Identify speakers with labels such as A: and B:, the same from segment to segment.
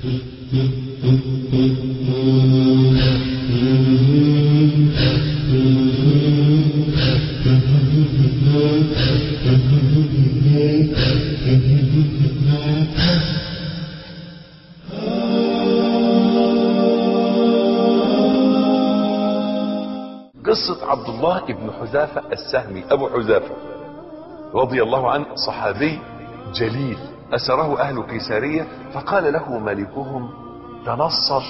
A: قصة عبد الله بن حذافة السهمي أبو حذافة رضي الله عنه صحابي جليل. أسره أهل قيسارية فقال له ملكهم تنصر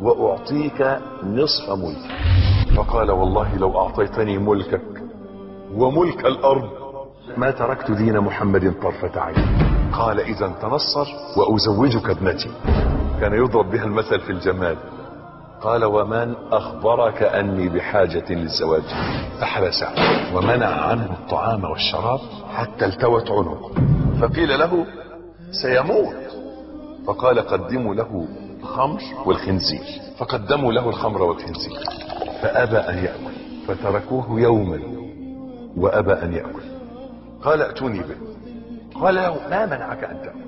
A: وأعطيك نصف ملك. فقال والله لو أعطيتني ملكك وملك الأرض ما تركت دين محمد طرفة عين. قال إذا تنصر وأزوجك ابنتي. كان يضرب بها المثل في الجمال قال ومن أخبرك أني بحاجة للزواج فحبس ومنع عنه الطعام والشراب حتى التوت عنقه. فقيل له سيموت. فقال قدموا له الخمر والخنزير. فقدموا له الخمر والخنزير. فأبى أن يأكل. فتركوه يوما وأبى أن يأكل. قال ائتوني به. قال له ما منعك أن تأكل؟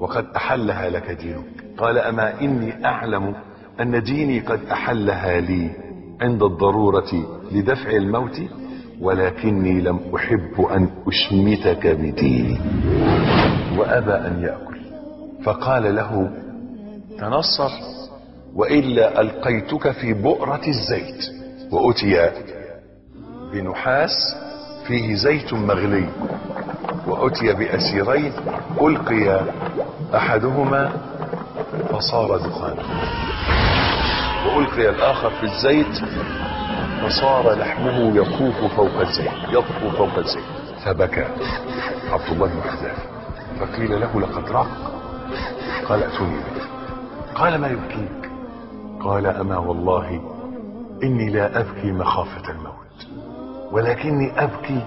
A: وقد أحلها لك دينك. قال أما إني أعلم أن ديني قد أحلها لي عند الضرورة لدفع الموت ولكني لم أحب أن أشمتك بديني. وأبى أن يأكل. فقال له تنصر وإلا ألقيتك في بؤرة الزيت. وأتي بنحاس فيه زيت مغلي. وأتي بأسيرين ألقي أحدهما فصار دخانا. وألقي الآخر في الزيت فصار لحمه يطوف فوق الزيت. يطفو فوق الزيت. فبكى. عبد الله بن حذافه فقيل له لقد رق قال ائتوني به. قال ما يبكيك قال أما والله إني لا أبكي مخافة الموت. ولكني أبكي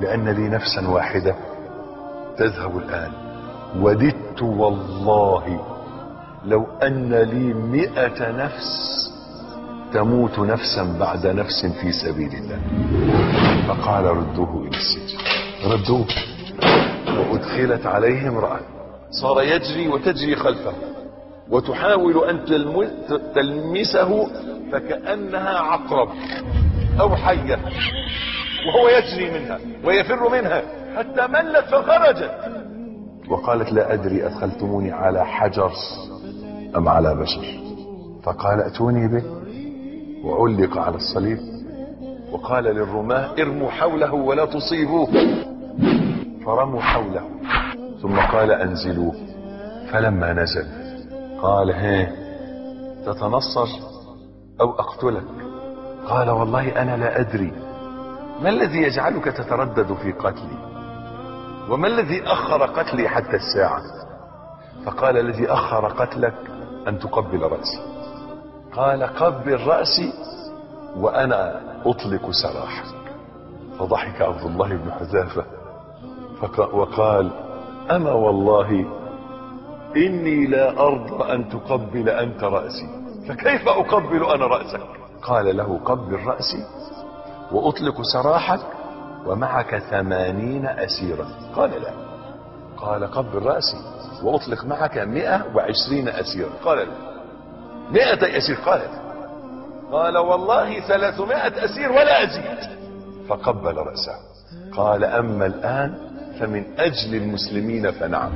A: لأن لي نفسا واحدة تذهب الآن. وددت والله لو أن لي مئة نفس تموت نفسا بعد نفس في سبيل الله. فقال ردوه إلى السجن. ردوه وأدخلت عليه امرأة. صار يجري وتجري خلفه. وتحاول أن تلمسه فكأنها عقرب. أو حية. وهو يجري منها. ويفر منها. حتى ملت فخرجت. وقالت لا أدري أدخلتموني على حجر أم على بشر. فقال ائتوني به. وعلق على الصليب وقال للرماة ارموا حوله ولا تصيبوه. فرموا حوله. ثم قال انزلوه. فلما نزل قال هي تتنصر أو أقتلك؟ قال والله أنا لا أدري. ما الذي يجعلك تتردد في قتلي؟ وما الذي أخر قتلي حتى الساعة؟ فقال الذي أخر قتلك أن تقبل رأسي. قال قبل رأسي وأنا أطلق سراحك. فضحك عبد الله بن حذافة وقال أما والله إني لا أرضى أن تقبل أنت رأسي فكيف أقبل أنا رأسك؟ قال له قبل رأسي وأطلق سراحك ومعك ثمانين أسيرا. قال لا. قال قبل رأسي وأطلق معك مئة وعشرين أسيرا. قال لا. مئة اسير قال لا قال والله ثلاثمائة أسير ولا أزيد. فقبل رأسه. قال أما الآن فمن أجل المسلمين فنعم.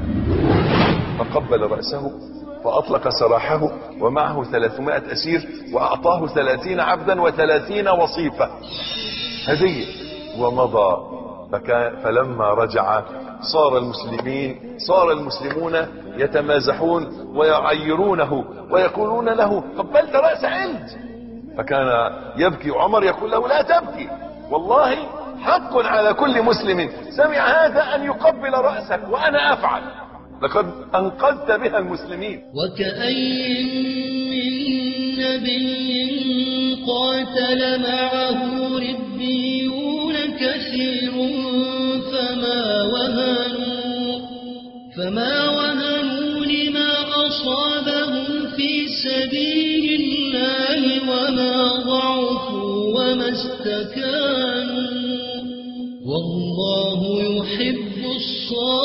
A: فقبل رأسه فأطلق سراحه ومعه ثلاثمائة أسير وأعطاه ثلاثين عبدا وثلاثين وصيفة. هدية. ومضى فلما رجع صار المسلمين صار المسلمون يتمازحون ويعيرونه ويقولون له قبلت رأس عند فكان يبكي عمر يقول له لا تبكي. والله حق على كل مسلم سمع هذا أن يقبل رأسك وأنا أفعل. لقد أنقذت بها المسلمين.
B: وكأي من نبي قاتل معه ربيون سبيل الله وما ضعفوا وما استكانوا. والله يحب الصابرين.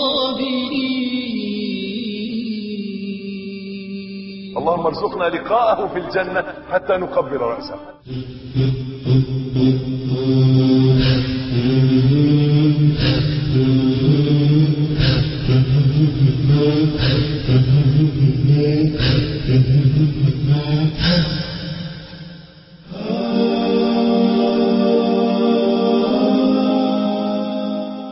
A: اللهم ارزقنا لقاءه في الجنة حتى نقبل رأسه.